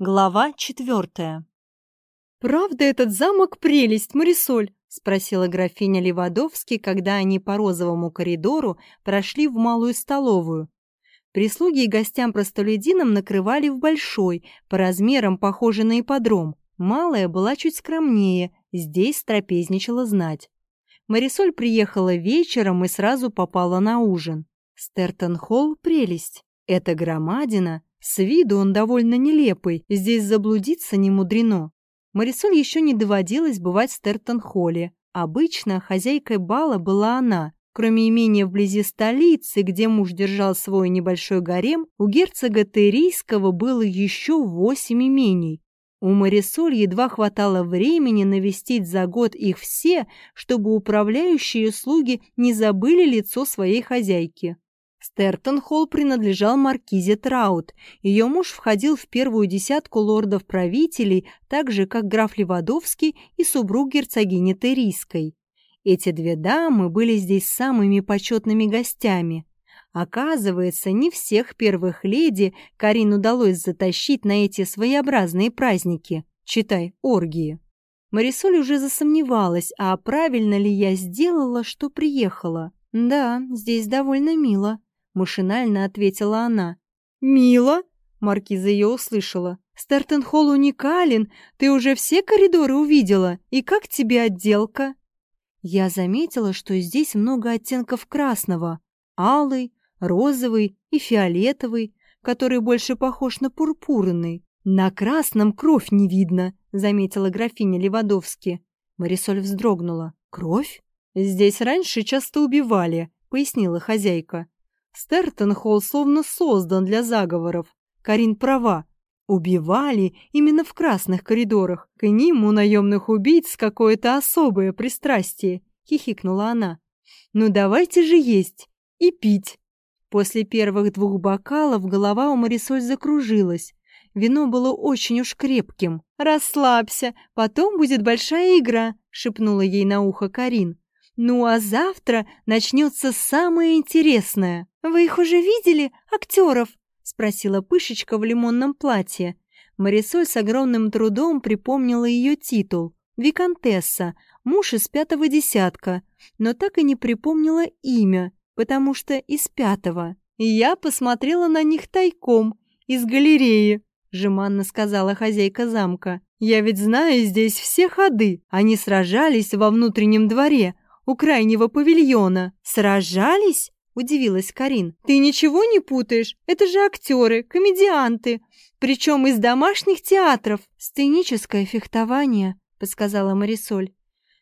Глава четвертая. «Правда этот замок прелесть, Марисоль?» — спросила графиня Левадовски, когда они по розовому коридору прошли в малую столовую. Прислуги и гостям-простолюдинам накрывали в большой, по размерам похожий на ипподром. Малая была чуть скромнее, здесь трапезничала знать. Марисоль приехала вечером и сразу попала на ужин. Стертон-холл — прелесть. Это громадина — с виду он довольно нелепый, здесь заблудиться не мудрено. Марисоль еще не доводилось бывать в Стертон-холле. Обычно хозяйкой бала была она. Кроме имения вблизи столицы, где муж держал свой небольшой гарем, у герцога Терийского было еще восемь имений. У Марисоль едва хватало времени навестить за год их все, чтобы управляющие слуги не забыли лицо своей хозяйки. Стертон-Холл принадлежал маркизе Траут. Ее муж входил в первую десятку лордов-правителей, так же, как граф Левадовский и супруг герцогини Терийской. Эти две дамы были здесь самыми почетными гостями. Оказывается, не всех первых леди Карин удалось затащить на эти своеобразные праздники, читай, оргии. Марисоль уже засомневалась, а правильно ли я сделала, что приехала. Да, здесь довольно мило. Машинально ответила она. «Мило?» Маркиза ее услышала. «Стертенхолл уникален. Ты уже все коридоры увидела. И как тебе отделка?» Я заметила, что здесь много оттенков красного. Алый, розовый и фиолетовый, который больше похож на пурпурный. «На красном кровь не видно», — заметила графиня Левадовски. Марисоль вздрогнула. «Кровь? Здесь раньше часто убивали», — пояснила хозяйка. Стертон-Холл словно создан для заговоров. Карин права. Убивали именно в красных коридорах. К ним у наемных убийц какое-то особое пристрастие, хихикнула она. Ну давайте же есть и пить. После первых двух бокалов голова у Марисоль закружилась. Вино было очень уж крепким. «Расслабься, потом будет большая игра», — шепнула ей на ухо Карин. «Ну а завтра начнется самое интересное». «Вы их уже видели, актеров?» — спросила Пышечка в лимонном платье. Марисоль с огромным трудом припомнила ее титул — Викантесса, муж из пятого десятка, но так и не припомнила имя, потому что из пятого. «Я посмотрела на них тайком, из галереи», — жеманно сказала хозяйка замка. «Я ведь знаю здесь все ходы. Они сражались во внутреннем дворе, у крайнего павильона. Сражались?» — удивилась Карин. «Ты ничего не путаешь? Это же актеры, комедианты, причем из домашних театров». «Сценическое фехтование», — подсказала Марисоль.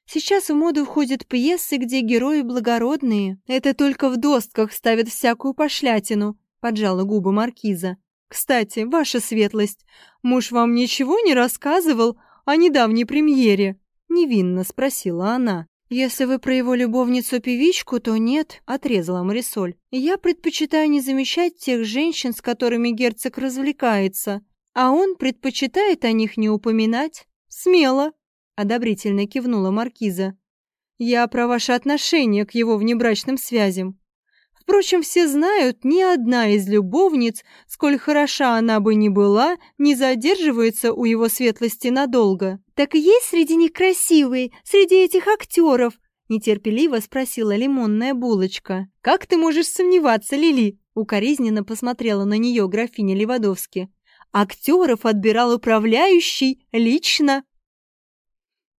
«Сейчас в моду входят пьесы, где герои благородные. Это только в достках ставят всякую пошлятину», — поджала губы Маркиза. «Кстати, ваша светлость, муж вам ничего не рассказывал о недавней премьере?» — невинно спросила она. «Если вы про его любовницу-певичку, то нет», — отрезала Марисоль. «Я предпочитаю не замечать тех женщин, с которыми герцог развлекается, а он предпочитает о них не упоминать». «Смело», — одобрительно кивнула Маркиза. «Я про ваше отношение к его внебрачным связям. Впрочем, все знают, ни одна из любовниц, сколь хороша она бы ни была, не задерживается у его светлости надолго. «Так есть среди них красивые, среди этих актеров?» — нетерпеливо спросила лимонная булочка. «Как ты можешь сомневаться, Лили?» — укоризненно посмотрела на нее графиня Левадовски. «Актеров отбирал управляющий лично».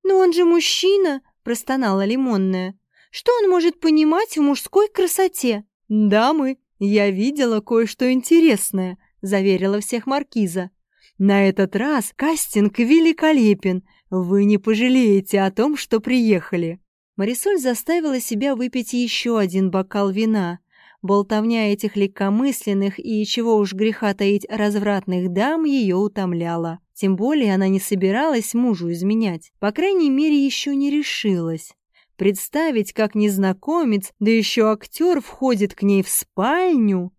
«Но он же мужчина!» — простонала лимонная. «Что он может понимать в мужской красоте?» «Дамы, я видела кое-что интересное», — заверила всех маркиза. «На этот раз кастинг великолепен. Вы не пожалеете о том, что приехали». Марисоль заставила себя выпить еще один бокал вина. Болтовня этих легкомысленных и, чего уж греха таить, развратных дам ее утомляла. Тем более она не собиралась мужу изменять. По крайней мере, еще не решилась. Представить, как незнакомец, да еще актер входит к ней в спальню.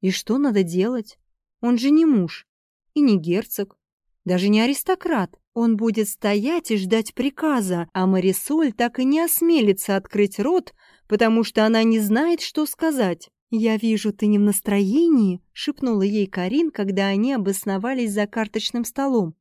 И что надо делать? Он же не муж и не герцог, даже не аристократ. Он будет стоять и ждать приказа, а Марисоль так и не осмелится открыть рот, потому что она не знает, что сказать. «Я вижу, ты не в настроении», — шепнула ей Карин, когда они обосновались за карточным столом.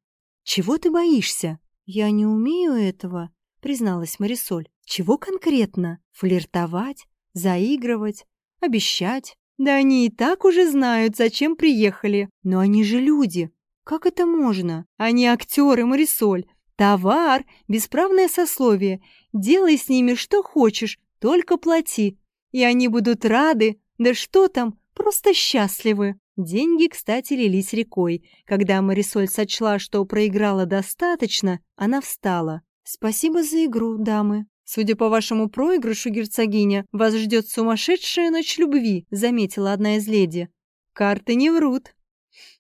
«Чего ты боишься?» «Я не умею этого», — призналась Марисоль. «Чего конкретно? Флиртовать? Заигрывать? Обещать?» «Да они и так уже знают, зачем приехали. Но они же люди. Как это можно? Они актеры, Марисоль. Товар, бесправное сословие. Делай с ними что хочешь, только плати. И они будут рады, да что там, просто счастливы. Деньги, кстати, лились рекой. Когда Марисоль сочла, что проиграла достаточно, она встала. «Спасибо за игру, дамы. Судя по вашему проигрышу, герцогиня, вас ждет сумасшедшая ночь любви», заметила одна из леди. «Карты не врут».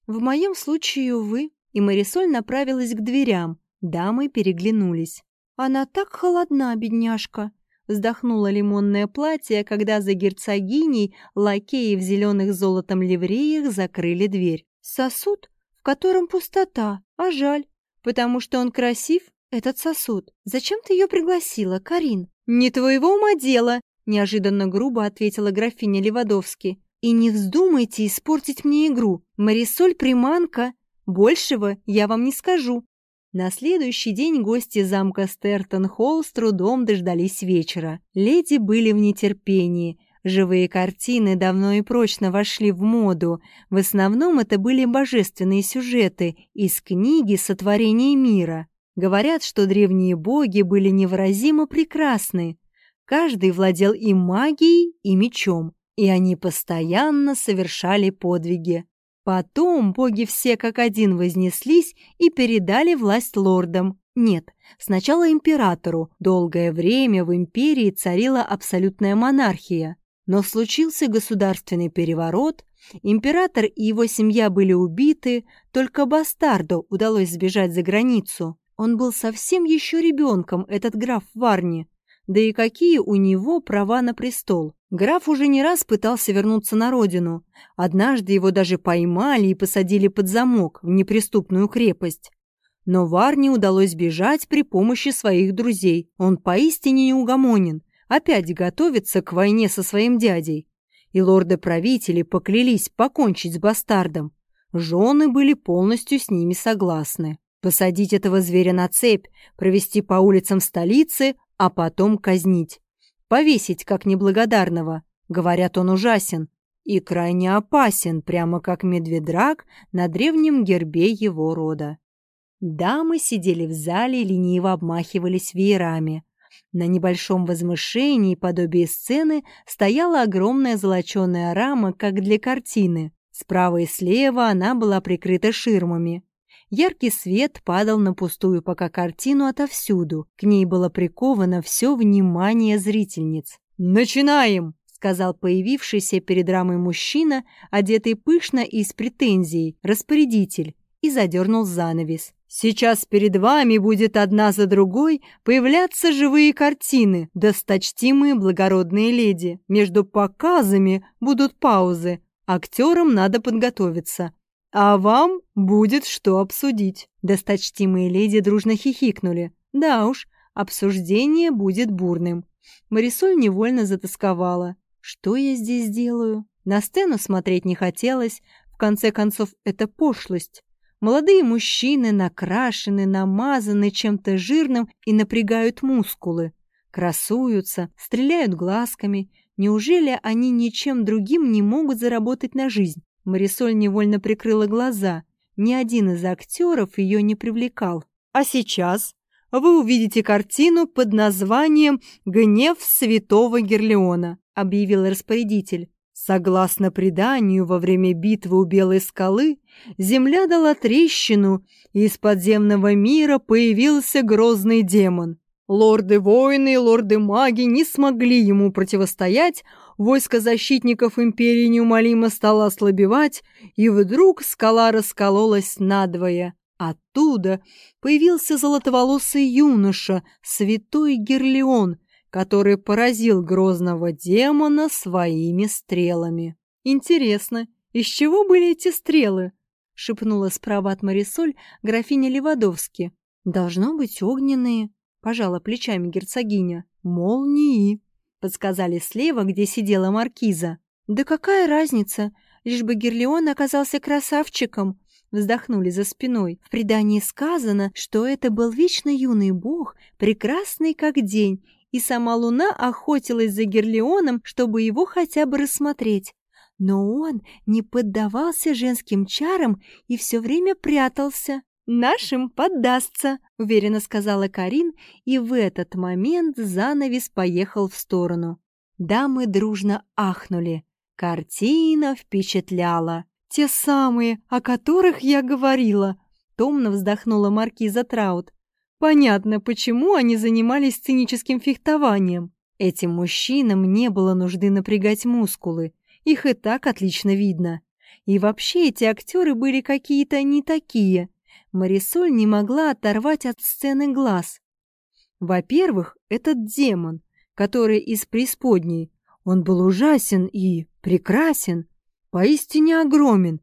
В моем случае, увы, и Марисоль направилась к дверям. Дамы переглянулись. «Она так холодна, бедняжка!» Вздохнуло лимонное платье, когда за герцогиней лакеи в зеленых золотом ливреях закрыли дверь. Сосуд, в котором пустота, а жаль, потому что он красив, этот сосуд. Зачем ты ее пригласила, Карин? Не твоего ума дело, неожиданно грубо ответила графиня Левадовски. И не вздумайте испортить мне игру. Марисоль приманка. Большего я вам не скажу. На следующий день гости замка Стертон-Холл с трудом дождались вечера. Леди были в нетерпении. Живые картины давно и прочно вошли в моду. В основном это были божественные сюжеты из книги «Сотворение мира». Говорят, что древние боги были невыразимо прекрасны. Каждый владел и магией, и мечом, и они постоянно совершали подвиги. Потом боги все как один вознеслись и передали власть лордам. Нет, сначала императору. Долгое время в империи царила абсолютная монархия. Но случился государственный переворот, император и его семья были убиты, только бастарду удалось сбежать за границу. Он был совсем еще ребенком, этот граф Варни. Да и какие у него права на престол? Граф уже не раз пытался вернуться на родину. Однажды его даже поймали и посадили под замок в неприступную крепость. Но Варне удалось бежать при помощи своих друзей. Он поистине неугомонен, опять готовится к войне со своим дядей. И лорды-правители поклялись покончить с бастардом. Жены были полностью с ними согласны. Посадить этого зверя на цепь, провести по улицам столицы, а потом казнить. Повесить как неблагодарного. Говорят, он ужасен и крайне опасен, прямо как медведрак на древнем гербе его рода. Дамы сидели в зале и лениво обмахивались веерами. На небольшом возвышении, подобие сцены, стояла огромная золоченая рама, как для картины. Справа и слева она была прикрыта ширмами. Яркий свет падал на пустую пока картину отовсюду. К ней было приковано все внимание зрительниц. «Начинаем!» — сказал появившийся перед рамой мужчина, одетый пышно и с претензией, распорядитель, и задернул занавес. «Сейчас перед вами будет одна за другой появляться живые картины, досточтимые благородные леди. Между показами будут паузы. Актерам надо подготовиться. А вам будет что обсудить. Досточтимые леди дружно хихикнули. Да уж, обсуждение будет бурным. Марисоль невольно затасковала. Что я здесь делаю? На сцену смотреть не хотелось. В конце концов, это пошлость. Молодые мужчины накрашены, намазаны чем-то жирным и напрягают мускулы. Красуются, стреляют глазками. Неужели они ничем другим не могут заработать на жизнь? Марисоль невольно прикрыла глаза. Ни один из актеров ее не привлекал. А сейчас вы увидите картину под названием «Гнев святого Герлеона», объявил распорядитель. Согласно преданию, во время битвы у Белой скалы земля дала трещину, и из подземного мира появился грозный демон. Лорды-воины и лорды-маги не смогли ему противостоять, войско защитников империи неумолимо стало ослабевать, и вдруг скала раскололась надвое. Оттуда появился золотоволосый юноша, святой Герлеон, который поразил грозного демона своими стрелами. «Интересно, из чего были эти стрелы?» — шепнула справа от Марисоль графиня Левадовски. «Должно быть огненные», — пожала плечами герцогиня. «Молнии», — подсказали слева, где сидела маркиза. «Да какая разница? Лишь бы Герлион оказался красавчиком!» Вздохнули за спиной. В предании сказано, что это был вечно юный бог, прекрасный как день, и сама луна охотилась за Герлионом, чтобы его хотя бы рассмотреть. Но он не поддавался женским чарам и все время прятался. «Нашим поддастся», — уверенно сказала Карин, и в этот момент занавес поехал в сторону. Дамы дружно ахнули. Картина впечатляла. «Те самые, о которых я говорила», — томно вздохнула маркиза Траут. «Понятно, почему они занимались сценическим фехтованием. Этим мужчинам не было нужды напрягать мускулы, их и так отлично видно. И вообще эти актеры были какие-то не такие. Марисоль не могла оторвать от сцены глаз. Во-первых, этот демон, который из преисподней, он был ужасен и прекрасен, поистине огромен,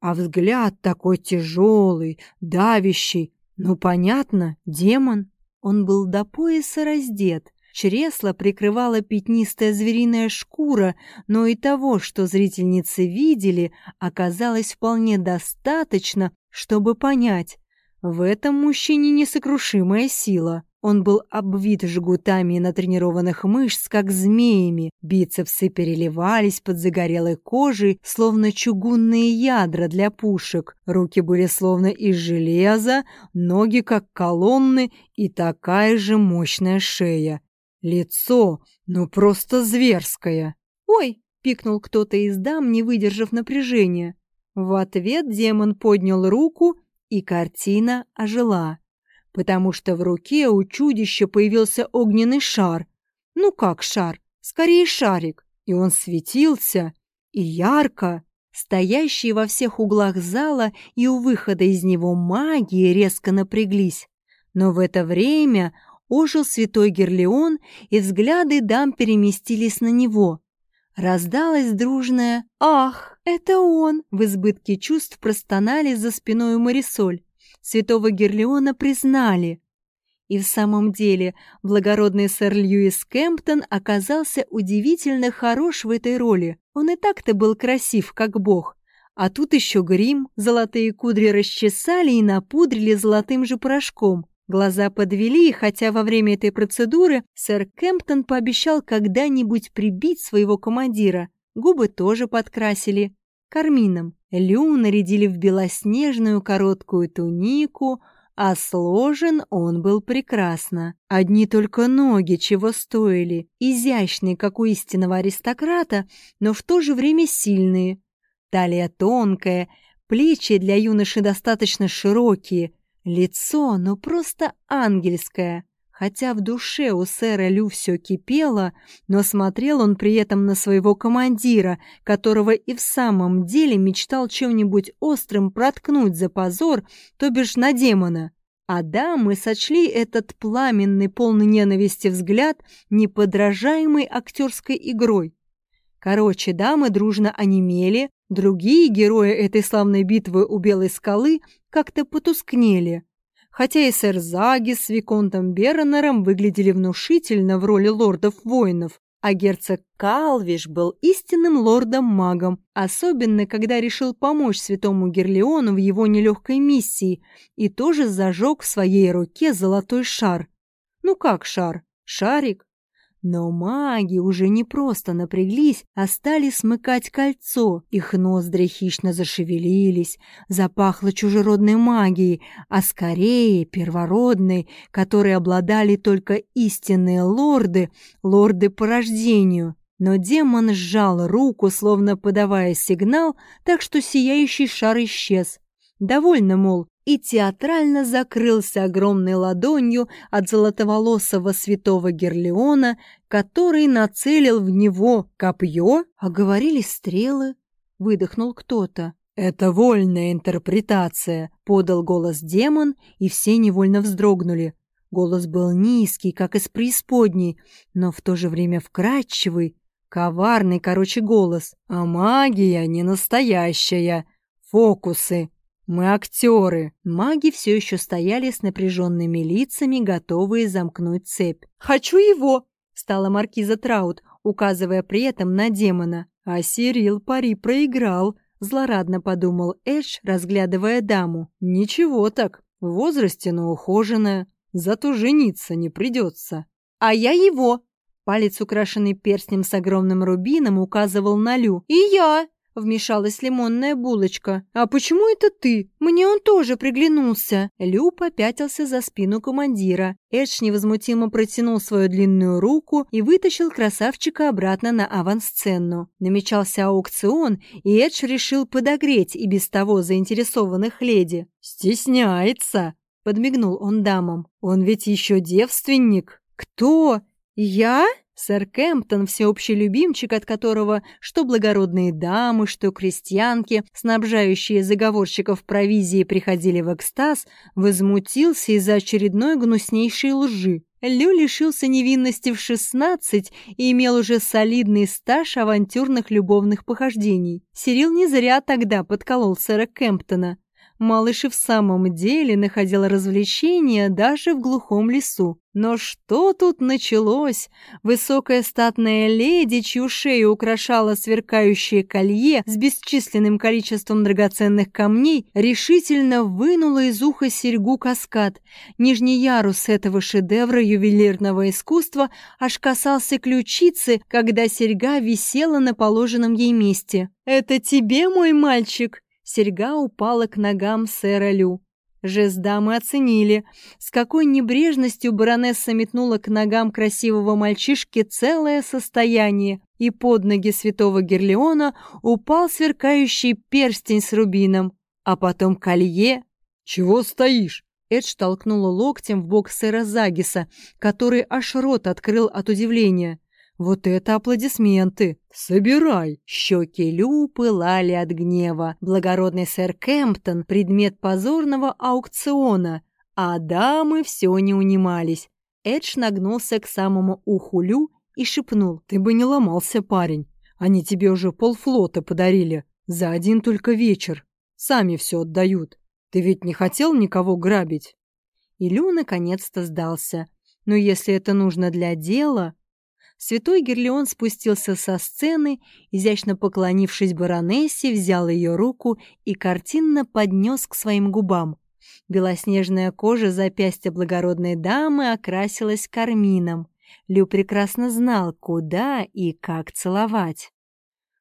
а взгляд такой тяжелый, давящий. Ну, понятно, демон. Он был до пояса раздет, Чресло прикрывала пятнистая звериная шкура, но и того, что зрительницы видели, оказалось вполне достаточно, чтобы понять. В этом мужчине несокрушимая сила. Он был обвит жгутами натренированных мышц, как змеями. Бицепсы переливались под загорелой кожей, словно чугунные ядра для пушек. Руки были словно из железа, ноги как колонны и такая же мощная шея. Лицо, ну просто зверское. «Ой!» — пикнул кто-то из дам, не выдержав напряжения. В ответ демон поднял руку, и картина ожила, потому что в руке у чудища появился огненный шар. Ну как шар? Скорее шарик. И он светился, и ярко. Стоящие во всех углах зала и у выхода из него магии резко напряглись. Но в это время ожил святой Герлеон, и взгляды дам переместились на него. Раздалось дружное «Ах, это он!» В избытке чувств простонали за спиной Марисоль. Святого Герлеона признали. И в самом деле благородный сэр Льюис Кемптон оказался удивительно хорош в этой роли. Он и так-то был красив, как бог. А тут еще грим, золотые кудри расчесали и напудрили золотым же порошком. Глаза подвели, хотя во время этой процедуры сэр Кемптон пообещал когда-нибудь прибить своего командира. Губы тоже подкрасили. Кармином. Лю нарядили в белоснежную короткую тунику, а сложен он был прекрасно. Одни только ноги чего стоили, изящные, как у истинного аристократа, но в то же время сильные. Талия тонкая, плечи для юноши достаточно широкие, Лицо, ну просто ангельское. Хотя в душе у сэра Лю все кипело, но смотрел он при этом на своего командира, которого и в самом деле мечтал чем-нибудь острым проткнуть за позор, то бишь на демона. А дамы сочли этот пламенный, полный ненависти взгляд неподражаемой актерской игрой. Короче, дамы дружно онемели, другие герои этой славной битвы у Белой скалы как-то потускнели. Хотя и сэр Заги с Виконтом Беронером выглядели внушительно в роли лордов-воинов, а герцог Калвиш был истинным лордом-магом, особенно когда решил помочь святому Герлеону в его нелегкой миссии и тоже зажег в своей руке золотой шар. Ну как шар? Шарик? Но маги уже не просто напряглись, а стали смыкать кольцо. Их ноздри хищно зашевелились, запахло чужеродной магией, а скорее первородной, которой обладали только истинные лорды, лорды по рождению. Но демон сжал руку, словно подавая сигнал, так что сияющий шар исчез. Довольно, мол, и театрально закрылся огромной ладонью от золотоволосого святого Герлеона, который нацелил в него копье, а говорили стрелы. Выдохнул кто-то. «Это вольная интерпретация», — подал голос демон, и все невольно вздрогнули. Голос был низкий, как из преисподней, но в то же время вкрадчивый, коварный, короче, голос. «А магия не настоящая. Фокусы. Мы актеры. Маги все еще стояли с напряженными лицами, готовые замкнуть цепь. «Хочу его!» — стала маркиза Траут, указывая при этом на демона. А Сирил пари проиграл, злорадно подумал Эш, разглядывая даму. Ничего так, в возрасте, но ухоженная, зато жениться не придется. А я его. Палец, украшенный перстнем с огромным рубином, указывал на Лю. И я. — вмешалась лимонная булочка. «А почему это ты? Мне он тоже приглянулся!» Лю попятился за спину командира. Эдж невозмутимо протянул свою длинную руку и вытащил красавчика обратно на авансцену. Намечался аукцион, и Эдж решил подогреть и без того заинтересованных леди. «Стесняется!» — подмигнул он дамам. «Он ведь еще девственник!» «Кто? Я?» Сэр Кемптон, всеобщий любимчик, от которого что благородные дамы, что крестьянки, снабжающие заговорщиков провизии, приходили в экстаз, возмутился из-за очередной гнуснейшей лжи. Лю лишился невинности в шестнадцать и имел уже солидный стаж авантюрных любовных похождений. Сирил не зря тогда подколол сэра Кемптона. Малыш и в самом деле находил развлечения даже в глухом лесу. Но что тут началось? Высокая статная леди, чью шею украшало сверкающее колье с бесчисленным количеством драгоценных камней, решительно вынула из уха серьгу каскад. Нижний ярус этого шедевра ювелирного искусства аж касался ключицы, когда серьга висела на положенном ей месте. «Это тебе, мой мальчик?» Серьга упала к ногам сэра Лю. Жест дамы оценили. С какой небрежностью баронесса метнула к ногам красивого мальчишки целое состояние, и под ноги святого Герлеона упал сверкающий перстень с рубином, а потом колье. «Чего стоишь?» Эдж толкнула локтем в бок сэра Загиса, который аж рот открыл от удивления. Вот это аплодисменты! Собирай! Щеки Лю пылали от гнева. Благородный сэр Кемптон — предмет позорного аукциона, а дамы все не унимались. Эдж нагнулся к самому уху Лю и шепнул. «Ты бы не ломался, парень. Они тебе уже полфлота подарили. За один только вечер. Сами все отдают. Ты ведь не хотел никого грабить?» И Лю наконец-то сдался. «Но если это нужно для дела...» Святой Герлеон спустился со сцены, изящно поклонившись баронессе, взял ее руку и картинно поднес к своим губам. Белоснежная кожа запястья благородной дамы окрасилась кармином. Лю прекрасно знал, куда и как целовать.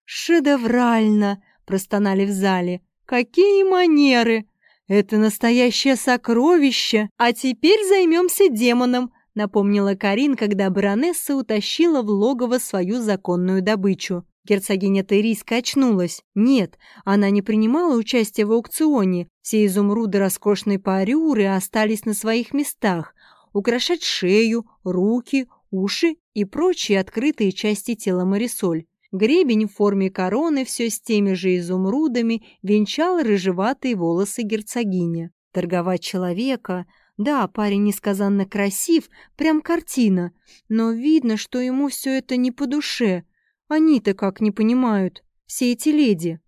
«Шедеврально!» — простонали в зале. «Какие манеры! Это настоящее сокровище! А теперь займемся демоном!» Напомнила Карин, когда баронесса утащила в логово свою законную добычу. Герцогиня Терийска очнулась. Нет, она не принимала участия в аукционе. Все изумруды роскошной парюры остались на своих местах. Украшать шею, руки, уши и прочие открытые части тела Марисоль. Гребень в форме короны все с теми же изумрудами венчал рыжеватые волосы герцогини. Торговать человека да, парень несказанно красив, прям картина, но видно, что ему все это не по душе. Они-то как не понимают, все эти леди.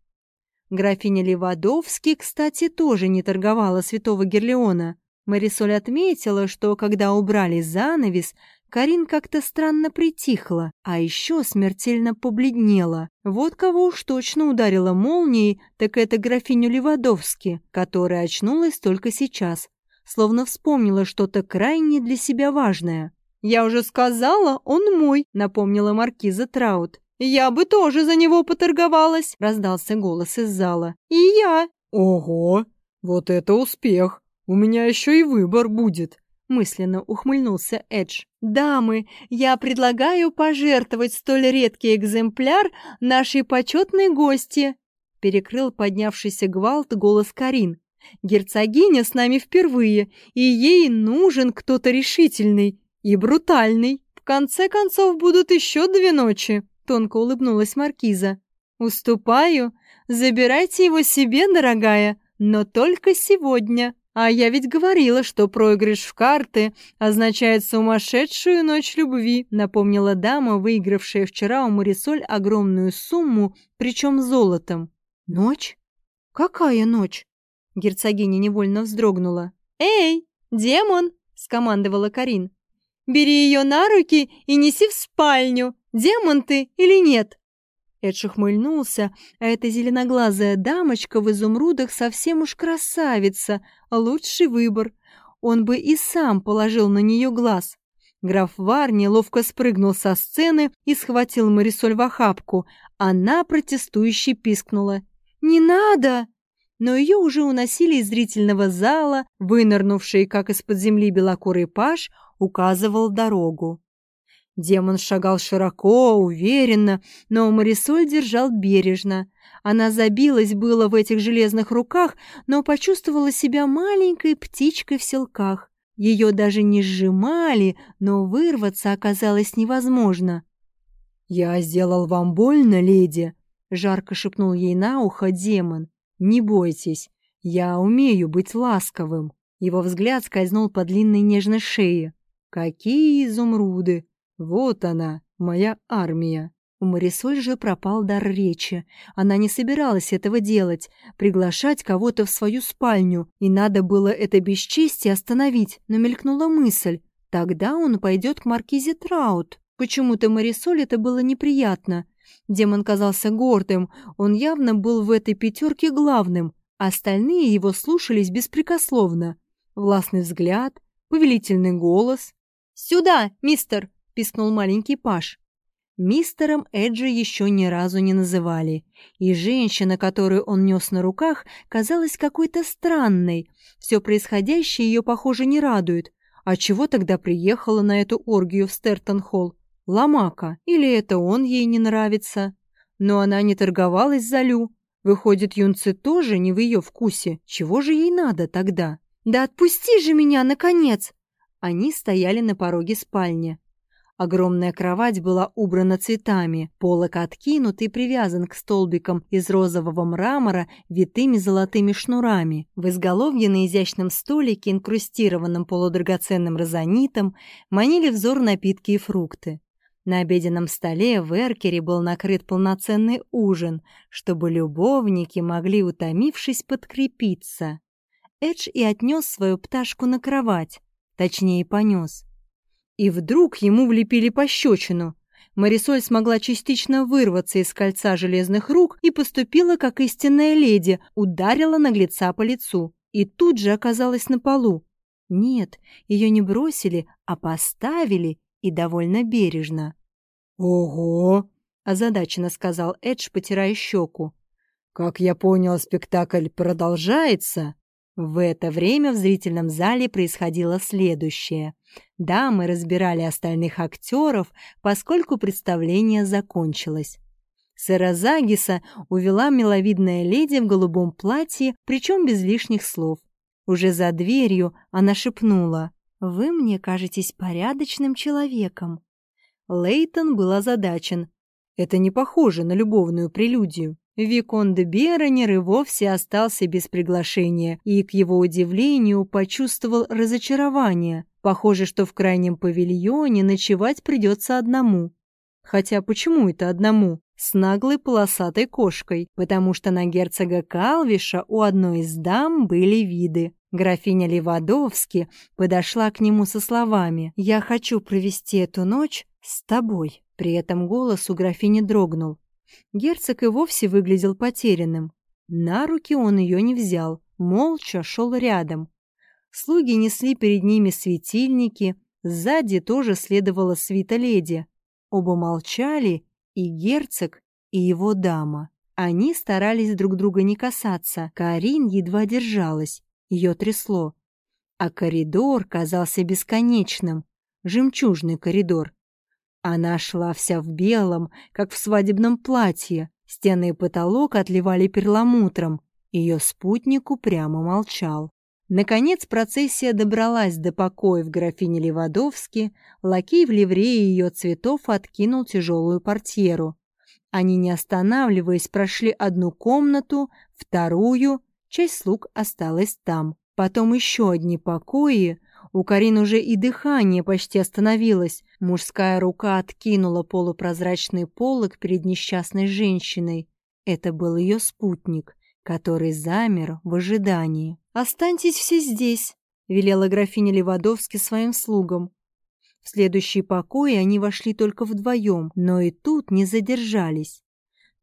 Графиня Левадовски, кстати, тоже не торговала святого Герлеона. Марисоль отметила, что когда убрали занавес, Карин как-то странно притихла, а еще смертельно побледнела. Вот кого уж точно ударила молнией, так это графиню Левадовски, которая очнулась только сейчас, словно вспомнила что-то крайне для себя важное. «Я уже сказала, он мой», — напомнила маркиза Траут. «Я бы тоже за него поторговалась», — раздался голос из зала. «И я». «Ого, вот это успех! У меня еще и выбор будет», — мысленно ухмыльнулся Эдж. «Дамы, я предлагаю пожертвовать столь редкий экземпляр нашей почетной гости», — перекрыл поднявшийся гвалт голос Карин. Герцогиня с нами впервые, и ей нужен кто-то решительный и брутальный. В конце концов, будут еще две ночи», — тонко улыбнулась Маркиза. «Уступаю. Забирайте его себе, дорогая, но только сегодня. А я ведь говорила, что проигрыш в карты означает сумасшедшую ночь любви», — напомнила дама, выигравшая вчера у Марисоль огромную сумму, причем золотом. «Ночь? Какая ночь?» Герцогиня невольно вздрогнула. «Эй, демон!» — скомандовала Карин. «Бери ее на руки и неси в спальню. Демон ты или нет?» Эдж ухмыльнулся, а эта зеленоглазая дамочка в изумрудах совсем уж красавица, лучший выбор. Он бы и сам положил на нее глаз. Граф Варни ловко спрыгнул со сцены и схватил Марисоль в охапку. Она протестующе пискнула. «Не надо!» Но ее уже уносили из зрительного зала, вынырнувший, как из-под земли белокурый паш, указывал дорогу. Демон шагал широко, уверенно, но Марисоль держал бережно. Она забилась было в этих железных руках, но почувствовала себя маленькой птичкой в селках. Ее даже не сжимали, но вырваться оказалось невозможно. «Я сделал вам больно, леди?» — жарко шепнул ей на ухо демон. «Не бойтесь, я умею быть ласковым». Его взгляд скользнул по длинной нежной шее. «Какие изумруды! Вот она, моя армия. У Марисоль же пропал дар речи. Она не собиралась этого делать, приглашать кого-то в свою спальню, и надо было это бесчестие остановить, но мелькнула мысль. Тогда он пойдет к маркизе Траут. Почему-то Марисоль это было неприятно. Демон казался гордым, он явно был в этой пятерке главным, а остальные его слушались беспрекословно. Властный взгляд, повелительный голос. «Сюда, мистер!» — пискнул маленький Паш. Мистером Эджи еще ни разу не называли, и женщина, которую он нес на руках, казалась какой-то странной. Все происходящее ее, похоже, не радует. А чего тогда приехала на эту оргию в Стертон-Холл? Ломака. Или это он ей не нравится? Но она не торговалась за Лю. Выходит, юнцы тоже не в ее вкусе. Чего же ей надо тогда? «Да отпусти же меня, наконец!» Они стояли на пороге спальни. Огромная кровать была убрана цветами, полок откинут и привязан к столбикам из розового мрамора витыми золотыми шнурами. В изголовье на изящном столике, инкрустированном полудрагоценным розонитом, манили взор напитки и фрукты. На обеденном столе в Эркере был накрыт полноценный ужин, чтобы любовники могли, утомившись, подкрепиться. Эдж и отнес свою пташку на кровать, точнее, понес. И вдруг ему влепили пощечину. Марисоль смогла частично вырваться из кольца железных рук и поступила как истинная леди, ударила наглеца по лицу. И тут же оказалась на полу. Нет, ее не бросили, а поставили и довольно бережно. «Ого!» — озадаченно сказал Эдж, потирая щеку. «Как я понял, спектакль продолжается?» В это время в зрительном зале происходило следующее. Дамы разбирали остальных актеров, поскольку представление закончилось. Сэра Загиса увела миловидная леди в голубом платье, причем без лишних слов. Уже за дверью она шепнула «Вы мне кажетесь порядочным человеком». Лейтон был озадачен. Это не похоже на любовную прелюдию. Викон де Беронер и вовсе остался без приглашения и, к его удивлению, почувствовал разочарование. Похоже, что в крайнем павильоне ночевать придется одному. Хотя почему это одному? С наглой полосатой кошкой, потому что на герцога Калвиша у одной из дам были виды. Графиня Левадовски подошла к нему со словами «Я хочу провести эту ночь с тобой». При этом голос у графини дрогнул. Герцог и вовсе выглядел потерянным. На руки он ее не взял, молча шел рядом. Слуги несли перед ними светильники, сзади тоже следовала свита леди. Оба молчали, и герцог, и его дама. Они старались друг друга не касаться. Карин едва держалась, ее трясло. А коридор казался бесконечным, жемчужный коридор. Она шла вся в белом, как в свадебном платье. Стены и потолок отливали перламутром. Ее спутник упрямо молчал. Наконец процессия добралась до покоев графини Левадовски, лакей в ливрее ее цветов откинул тяжелую портьеру. Они, не останавливаясь, прошли одну комнату, вторую, часть слуг осталась там. Потом еще одни покои, у Карин уже и дыхание почти остановилось. Мужская рука откинула полупрозрачный полог перед несчастной женщиной. Это был ее спутник, который замер в ожидании. «Останьтесь все здесь», — велела графиня Левадовски своим слугам. В следующий покой они вошли только вдвоем, но и тут не задержались.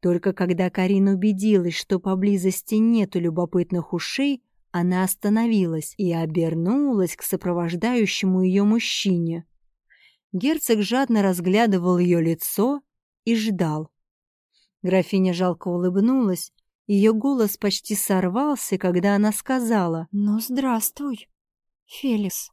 Только когда Карин убедилась, что поблизости нету любопытных ушей, она остановилась и обернулась к сопровождающему ее мужчине. Герцог жадно разглядывал ее лицо и ждал. Графиня жалко улыбнулась, ее голос почти сорвался, когда она сказала «Ну, здравствуй, Фелис».